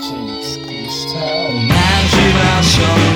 takes this town